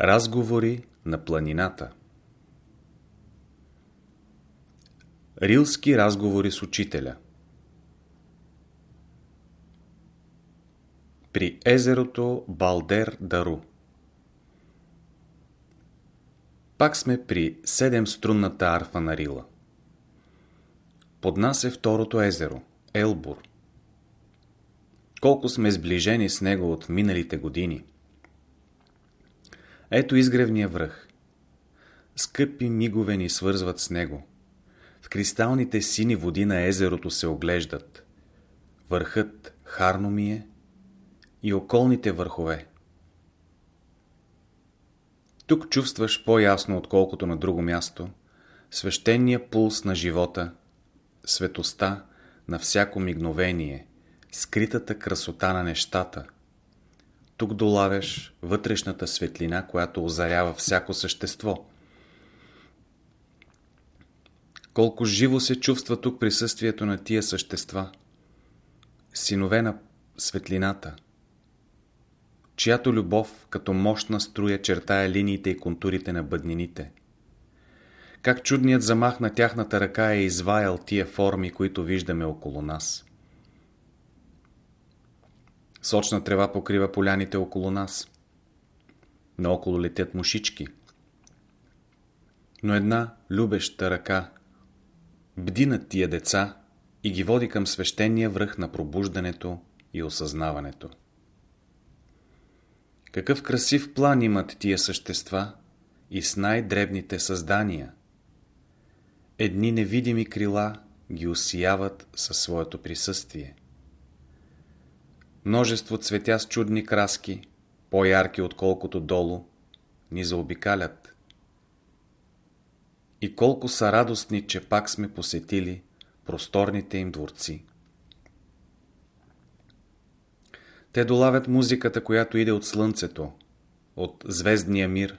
Разговори на планината Рилски разговори с учителя При езерото Балдер Дару Пак сме при седемструнната арфа на Рила. Под нас е второто езеро, Елбур. Колко сме сближени с него от миналите години. Ето изгревния връх. Скъпи мигове ни свързват с него. В кристалните сини води на езерото се оглеждат. Върхът харно ми е и околните върхове. Тук чувстваш по-ясно, отколкото на друго място, свещения пулс на живота, светоста на всяко мигновение, скритата красота на нещата. Тук долавяш вътрешната светлина, която озарява всяко същество. Колко живо се чувства тук присъствието на тия същества. Синове на светлината – чиято любов като мощна струя чертая линиите и контурите на бъднините. Как чудният замах на тяхната ръка е изваял тия форми, които виждаме около нас. Сочна трева покрива поляните около нас. Наоколо летят мушички. Но една любеща ръка бди над тия деца и ги води към свещения връх на пробуждането и осъзнаването. Какъв красив план имат тия същества и с най-дребните създания. Едни невидими крила ги усияват със своето присъствие. Множество цветя с чудни краски, по-ярки отколкото долу, ни заобикалят. И колко са радостни, че пак сме посетили просторните им дворци. Те долавят музиката, която иде от слънцето, от звездния мир,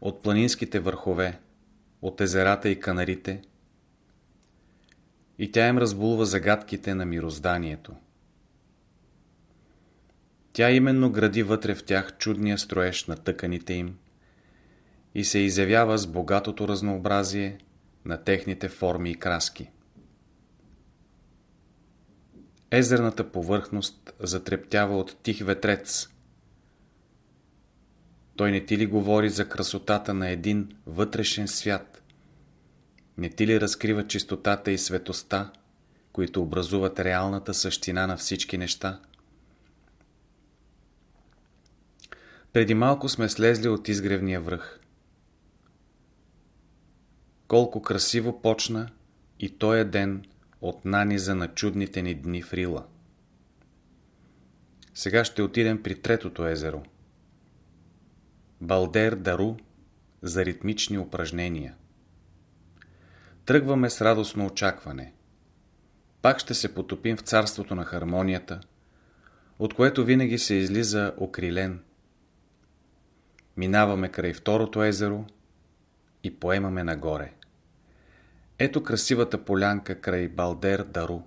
от планинските върхове, от езерата и канарите, и тя им разбулва загадките на мирозданието. Тя именно гради вътре в тях чудния строеж на тъканите им и се изявява с богатото разнообразие на техните форми и краски. Езерната повърхност затрептява от тих ветрец. Той не ти ли говори за красотата на един вътрешен свят? Не ти ли разкрива чистотата и светоста, които образуват реалната същина на всички неща? Преди малко сме слезли от изгревния връх. Колко красиво почна и той е ден от наниза на чудните ни дни в Рила. Сега ще отидем при третото езеро. Балдер Дару за ритмични упражнения. Тръгваме с радостно очакване. Пак ще се потопим в царството на хармонията, от което винаги се излиза окрилен. Минаваме край второто езеро и поемаме нагоре. Ето красивата полянка край Балдер Дару.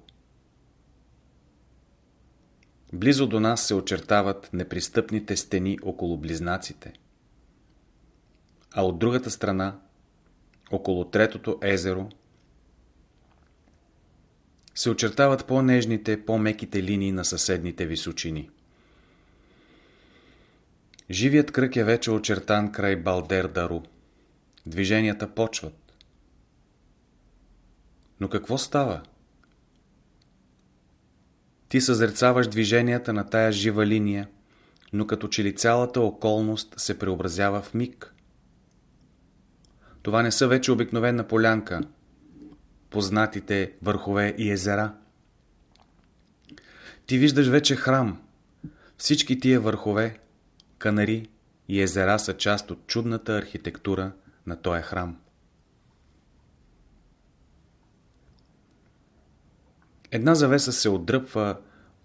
Близо до нас се очертават непристъпните стени около близнаците. А от другата страна, около третото езеро, се очертават по-нежните, по-меките линии на съседните височини. Живият кръг е вече очертан край Балдер Дару. Движенията почват. Но какво става? Ти съзрецаваш движенията на тая жива линия, но като че ли цялата околност се преобразява в миг. Това не са вече обикновена полянка, познатите върхове и езера. Ти виждаш вече храм. Всички тия върхове, канари и езера са част от чудната архитектура на този храм. Една завеса се отдръпва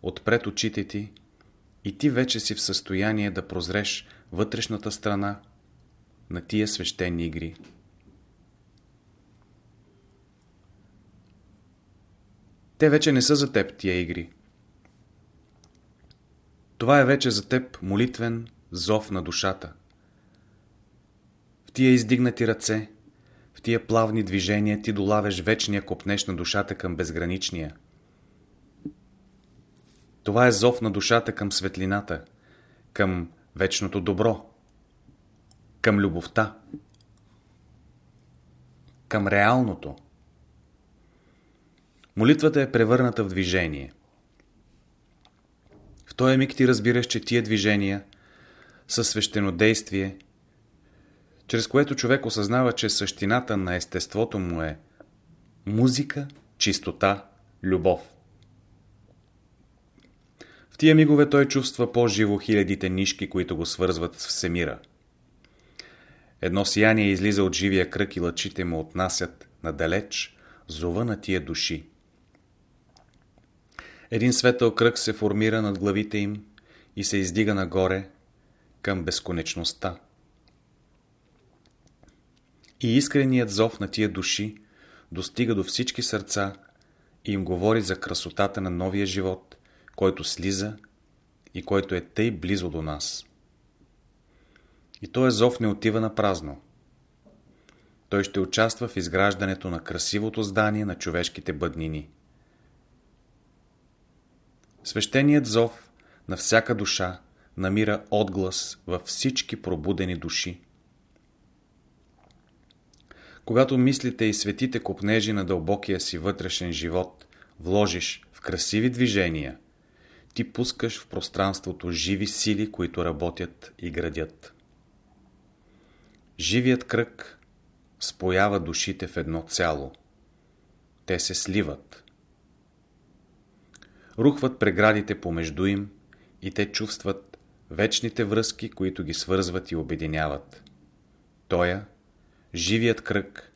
отпред очите ти и ти вече си в състояние да прозреш вътрешната страна на тия свещени игри. Те вече не са за теб тия игри. Това е вече за теб молитвен зов на душата. В тия издигнати ръце, в тия плавни движения ти долавяш вечния копнеж на душата към безграничния. Това е зов на душата към светлината, към вечното добро, към любовта, към реалното. Молитвата е превърната в движение. В този миг ти разбираш, че тия движения са свещенодействие, чрез което човек осъзнава, че същината на естеството му е музика, чистота, любов. В тия мигове той чувства по-живо хилядите нишки, които го свързват с всемира. Едно сияние излиза от живия кръг и лъчите му отнасят надалеч зова на тия души. Един светъл кръг се формира над главите им и се издига нагоре към безконечността. И искреният зов на тия души достига до всички сърца и им говори за красотата на новия живот, който слиза и който е тъй близо до нас. И този зов не отива на празно. Той ще участва в изграждането на красивото здание на човешките бъднини. Свещеният зов на всяка душа намира отглас във всички пробудени души. Когато мислите и светите копнежи на дълбокия си вътрешен живот вложиш в красиви движения, ти пускаш в пространството живи сили, които работят и градят. Живият кръг споява душите в едно цяло. Те се сливат. Рухват преградите помежду им и те чувстват вечните връзки, които ги свързват и обединяват. Тоя, живият кръг,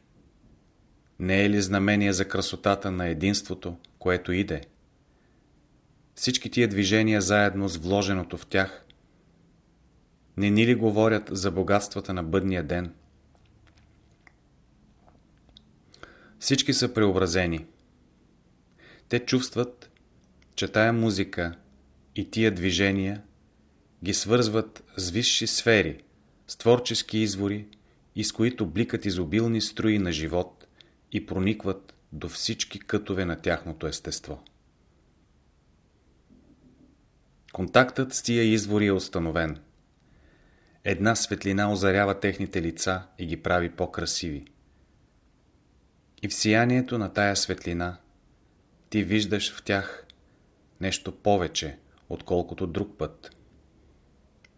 не е ли знамение за красотата на единството, което иде? Всички тия движения заедно с вложеното в тях не ни ли говорят за богатствата на бъдния ден? Всички са преобразени. Те чувстват, че тая музика и тия движения ги свързват с висши сфери, с творчески извори и с които бликат изобилни струи на живот и проникват до всички кътове на тяхното естество. Контактът с тия извори е установен. Една светлина озарява техните лица и ги прави по-красиви. И в сиянието на тая светлина ти виждаш в тях нещо повече, отколкото друг път.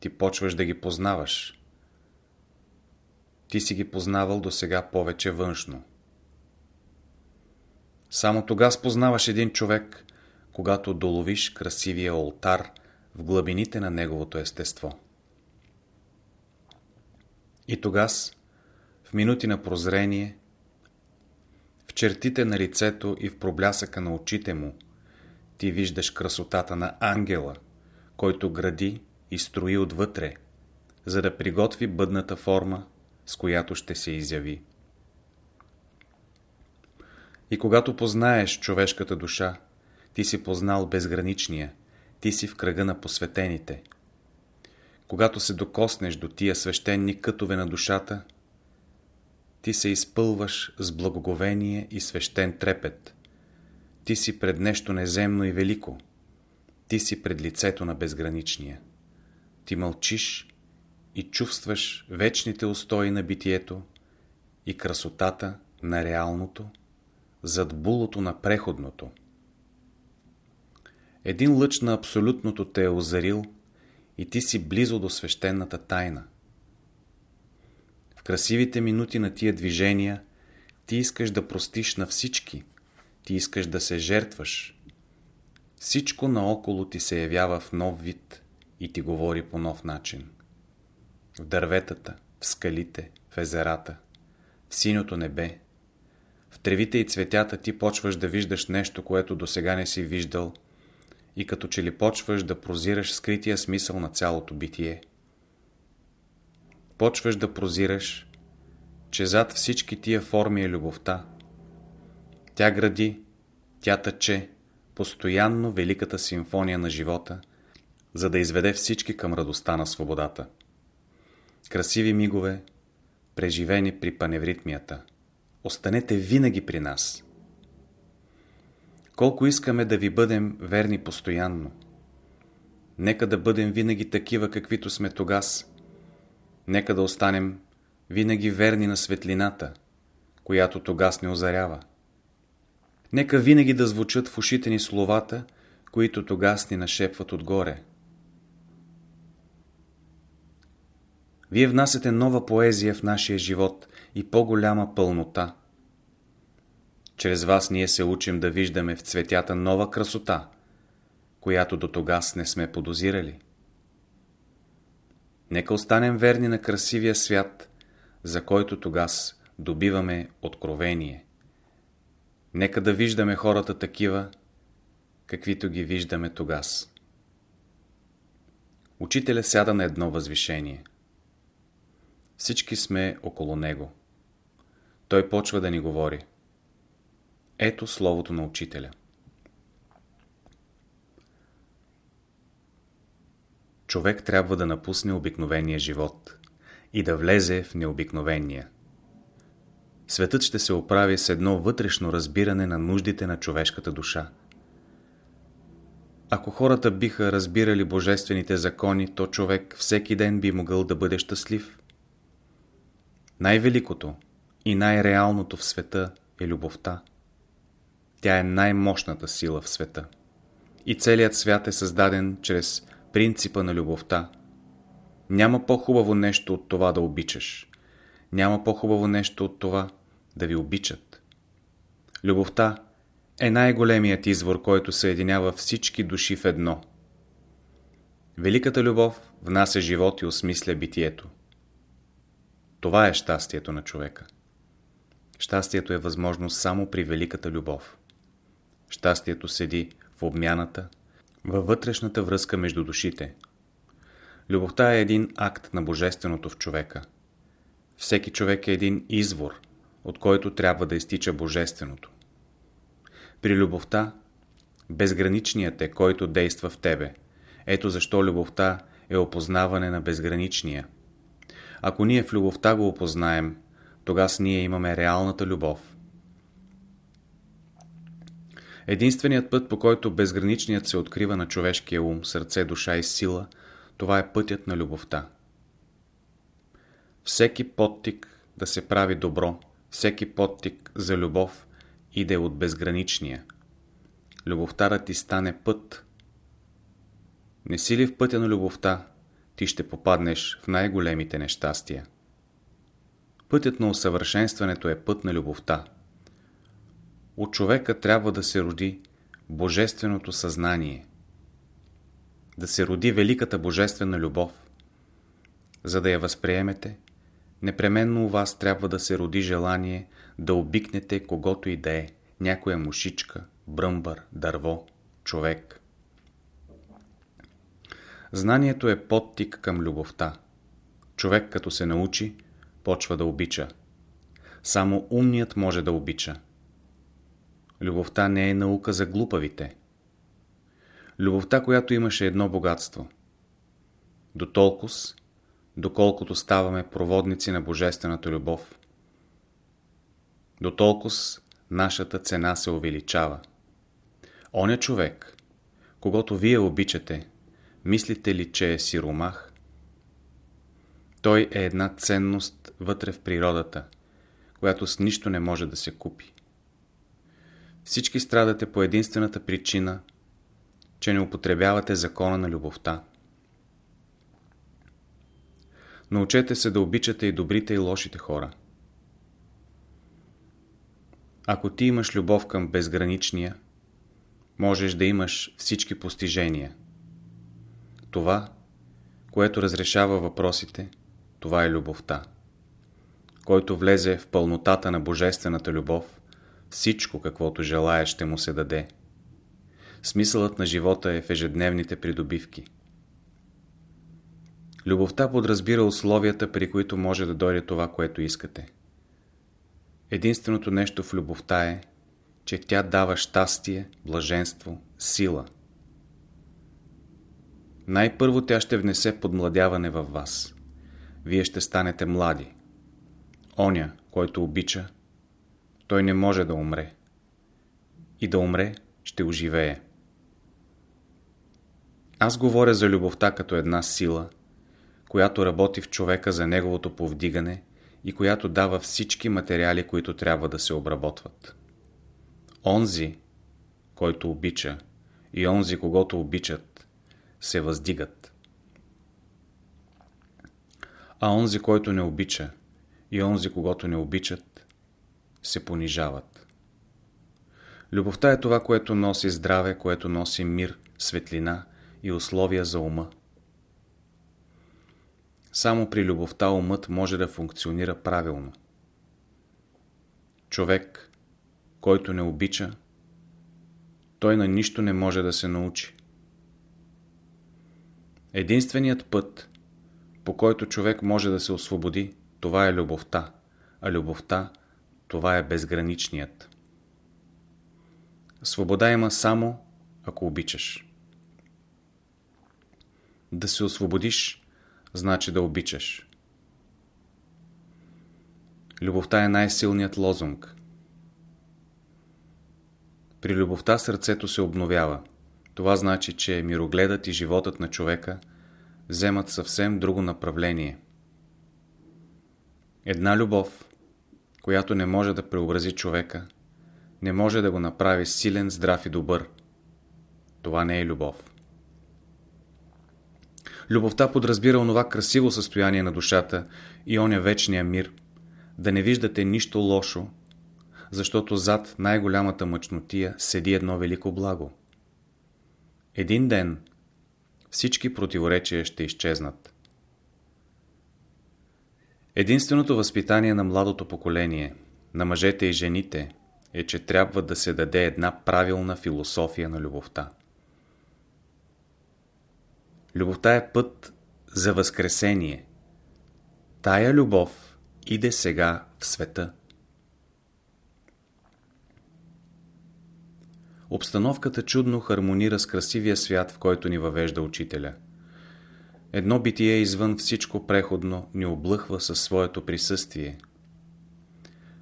Ти почваш да ги познаваш. Ти си ги познавал до сега повече външно. Само тогава познаваш един човек, когато доловиш красивия олтар в глъбините на неговото естество. И тогас, в минути на прозрение, в чертите на лицето и в проблясъка на очите му, ти виждаш красотата на ангела, който гради и строи отвътре, за да приготви бъдната форма, с която ще се изяви. И когато познаеш човешката душа, ти си познал безграничния, ти си в кръга на посветените – когато се докоснеш до тия свещени кътове на душата, ти се изпълваш с благоговение и свещен трепет. Ти си пред нещо неземно и велико. Ти си пред лицето на безграничния. Ти мълчиш и чувстваш вечните устои на битието и красотата на реалното, зад булото на преходното. Един лъч на абсолютното те е озарил – и ти си близо до свещената тайна. В красивите минути на тия движения ти искаш да простиш на всички, ти искаш да се жертваш. Всичко наоколо ти се явява в нов вид и ти говори по нов начин. В дърветата, в скалите, в езерата, в синьото небе, в тревите и цветята ти почваш да виждаш нещо, което до сега не си виждал – и като че ли почваш да прозираш скрития смисъл на цялото битие. Почваш да прозираш, че зад всички тия форми е любовта. Тя гради, тя тъче, постоянно великата симфония на живота, за да изведе всички към радостта на свободата. Красиви мигове, преживени при паневритмията. Останете винаги при нас. Колко искаме да ви бъдем верни постоянно. Нека да бъдем винаги такива, каквито сме тогас. Нека да останем винаги верни на светлината, която тогас не озарява. Нека винаги да звучат в ушите ни словата, които тогас ни нашепват отгоре. Вие внасяте нова поезия в нашия живот и по-голяма пълнота. Чрез вас ние се учим да виждаме в цветята нова красота, която до тогас не сме подозирали. Нека останем верни на красивия свят, за който тогас добиваме откровение. Нека да виждаме хората такива, каквито ги виждаме тогас. Учителя сяда на едно възвишение. Всички сме около него. Той почва да ни говори. Ето словото на учителя. Човек трябва да напусне обикновения живот и да влезе в необикновения. Светът ще се оправи с едно вътрешно разбиране на нуждите на човешката душа. Ако хората биха разбирали божествените закони, то човек всеки ден би могъл да бъде щастлив. Най-великото и най-реалното в света е любовта. Тя е най-мощната сила в света. И целият свят е създаден чрез принципа на любовта. Няма по-хубаво нещо от това да обичаш. Няма по-хубаво нещо от това да ви обичат. Любовта е най-големият извор, който съединява всички души в едно. Великата любов внася живот и осмисля битието. Това е щастието на човека. Щастието е възможно само при великата любов. Щастието седи в обмяната, във вътрешната връзка между душите. Любовта е един акт на Божественото в човека. Всеки човек е един извор, от който трябва да изтича Божественото. При любовта, безграничният е, който действа в тебе. Ето защо любовта е опознаване на безграничния. Ако ние в любовта го опознаем, тогава ние имаме реалната любов. Единственият път, по който безграничният се открива на човешкия ум, сърце, душа и сила, това е пътят на любовта. Всеки подтик да се прави добро, всеки подтик за любов иде от безграничния. Любовта да ти стане път. Не си ли в пътя на любовта, ти ще попаднеш в най-големите нещастия. Пътят на усъвършенстването е път на любовта. От човека трябва да се роди божественото съзнание, да се роди великата божествена любов. За да я възприемете, непременно у вас трябва да се роди желание да обикнете когото и да е, някоя мушичка, бръмбър, дърво, човек. Знанието е подтик към любовта. Човек като се научи, почва да обича. Само умният може да обича. Любовта не е наука за глупавите. Любовта, която имаше едно богатство. До толкова, доколкото ставаме проводници на Божествената любов, до толкова нашата цена се увеличава. Он е човек, когато вие обичате, мислите ли, че е сиромах? Той е една ценност вътре в природата, която с нищо не може да се купи. Всички страдате по единствената причина, че не употребявате закона на любовта. Научете се да обичате и добрите и лошите хора. Ако ти имаш любов към безграничния, можеш да имаш всички постижения. Това, което разрешава въпросите, това е любовта. Който влезе в пълнотата на Божествената любов, всичко, каквото желая, ще му се даде. Смисълът на живота е в ежедневните придобивки. Любовта подразбира условията, при които може да дойде това, което искате. Единственото нещо в любовта е, че тя дава щастие, блаженство, сила. Най-първо тя ще внесе подмладяване във вас. Вие ще станете млади. оня, който обича, той не може да умре. И да умре, ще оживее. Аз говоря за любовта като една сила, която работи в човека за неговото повдигане и която дава всички материали, които трябва да се обработват. Онзи, който обича, и онзи, когато обичат, се въздигат. А онзи, който не обича, и онзи, когато не обичат, се понижават. Любовта е това, което носи здраве, което носи мир, светлина и условия за ума. Само при любовта умът може да функционира правилно. Човек, който не обича, той на нищо не може да се научи. Единственият път, по който човек може да се освободи, това е любовта, а любовта, това е безграничният. Свобода има само, ако обичаш. Да се освободиш, значи да обичаш. Любовта е най-силният лозунг. При любовта сърцето се обновява. Това значи, че мирогледът и животът на човека вземат съвсем друго направление. Една любов, която не може да преобрази човека, не може да го направи силен, здрав и добър. Това не е любов. Любовта подразбира онова красиво състояние на душата и оня вечния мир, да не виждате нищо лошо, защото зад най-голямата мъчнотия седи едно велико благо. Един ден всички противоречия ще изчезнат. Единственото възпитание на младото поколение, на мъжете и жените, е, че трябва да се даде една правилна философия на любовта. Любовта е път за възкресение. Тая любов иде сега в света. Обстановката чудно хармонира с красивия свят, в който ни въвежда учителя. Едно битие извън всичко преходно ни облъхва със своето присъствие.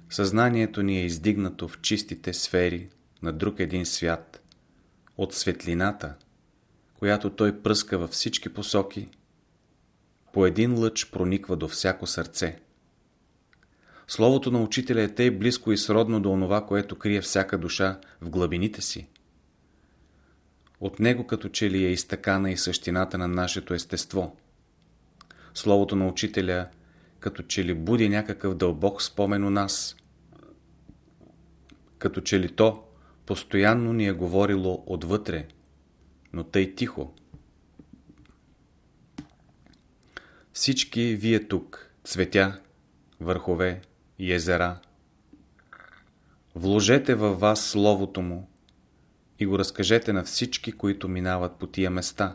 Съзнанието ни е издигнато в чистите сфери на друг един свят, от светлината, която той пръска във всички посоки, по един лъч прониква до всяко сърце. Словото на учителя е тъй близко и сродно до онова, което крие всяка душа в глъбините си. От него като че ли е изтъкана и същината на нашето естество. Словото на учителя като че ли буди някакъв дълбок спомен у нас. Като че ли то постоянно ни е говорило отвътре, но тъй тихо. Всички вие тук, цветя, върхове, езера. Вложете във вас Словото Му и го разкажете на всички, които минават по тия места.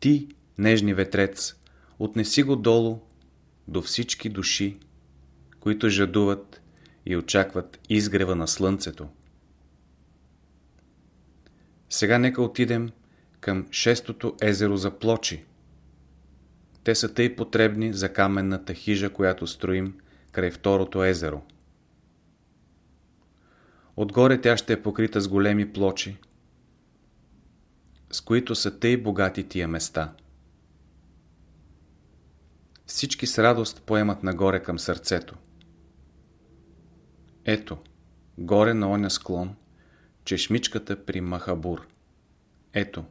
Ти, нежни ветрец, отнеси го долу до всички души, които жадуват и очакват изгрева на слънцето. Сега нека отидем към шестото езеро за плочи. Те са тъй потребни за каменната хижа, която строим край второто езеро. Отгоре тя ще е покрита с големи плочи, с които са тъй богати тия места. Всички с радост поемат нагоре към сърцето. Ето, горе на оня склон, чешмичката при Махабур. Ето,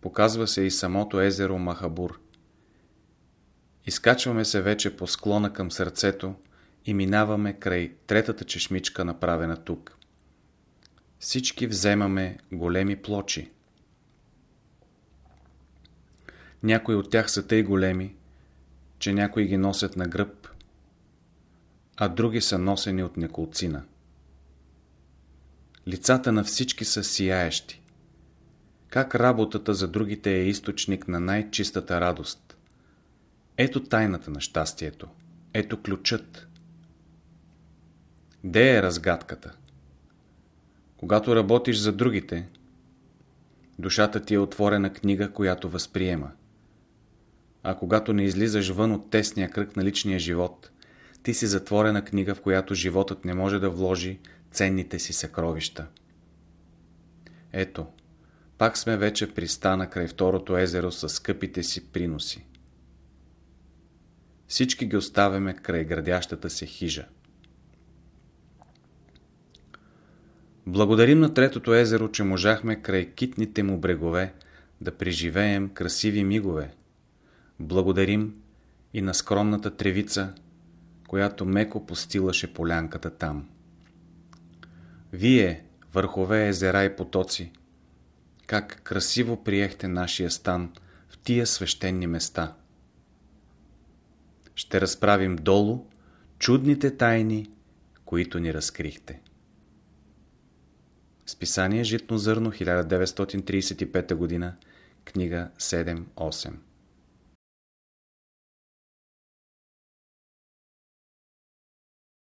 показва се и самото езеро Махабур. Изкачваме се вече по склона към сърцето и минаваме край третата чешмичка, направена тук. Всички вземаме големи плочи. Някои от тях са тъй големи, че някои ги носят на гръб, а други са носени от неколцина. Лицата на всички са сияещи. Как работата за другите е източник на най-чистата радост – ето тайната на щастието. Ето ключът. Де е разгадката? Когато работиш за другите, душата ти е отворена книга, която възприема. а когато не излизаш вън от тесния кръг на личния живот, ти си затворена книга, в която животът не може да вложи ценните си съкровища. Ето, пак сме вече пристана край второто езеро с скъпите си приноси. Всички ги оставяме край градящата се хижа. Благодарим на третото езеро, че можахме край китните му брегове да преживеем красиви мигове. Благодарим и на скромната тревица, която меко постилаше полянката там. Вие, върхове езера и потоци, как красиво приехте нашия стан в тия свещени места. Ще разправим долу чудните тайни, които ни разкрихте. Списание Житно зърно 1935 г. Книга 7-8